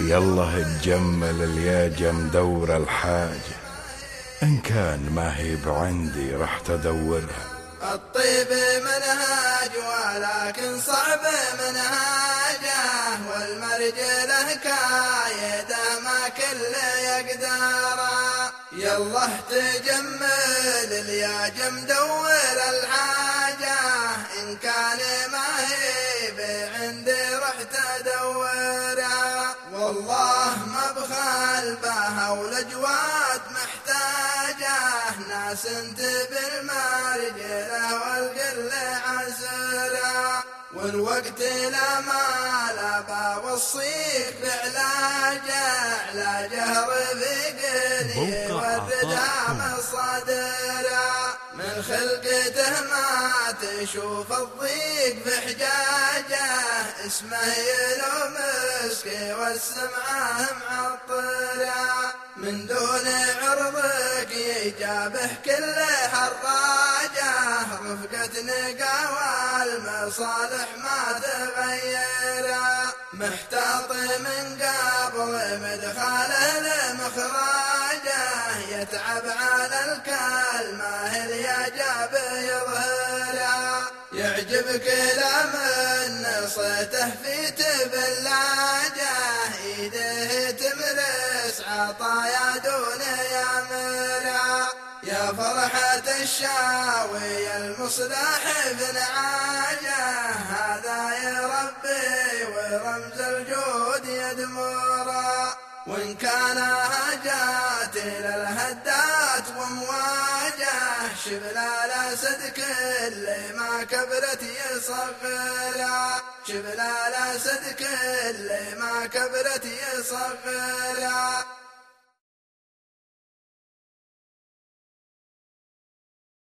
يلا تجمل الياجة مدور الحاجة إن كان ما هي بعندي راح تدورها. الطيب منهاج ولكن صعب منهاجه والمرجله كايده ما كل يقدره. يلا تجمل الياجة مدور الحاجة إن كان ما هي بعندي رحت والله ما بخال بها والأجواد محتاجة. ناس انت بالمرجلة والقل عسرة والوقت لا ما لا بوصيك بعلاجه علاجه رفيقني مصادره من خلقته ما تشوف الضيق بحجاجه اسمه يلو مسكي والسمعه معطره من دون عرضك يجابه كل حراجة. رفقة نقاوى المصالح ما تغير محتاط من قبل مدخله لمخراجه يتعب على الكلمة هل يا جاب يعجبك لمن صيته في تبلاجه ايده تمرس عطايا دون يمرا يا فرحة الشاوي المصلح بن عاجه هذا يا ربي ورمز الجود يدمرا وإن كان هجات إلى الهدات ومواجه شبلا لا صدق اللي ما كبرت شبلا لا صدق اللي ما كبرت يصغرا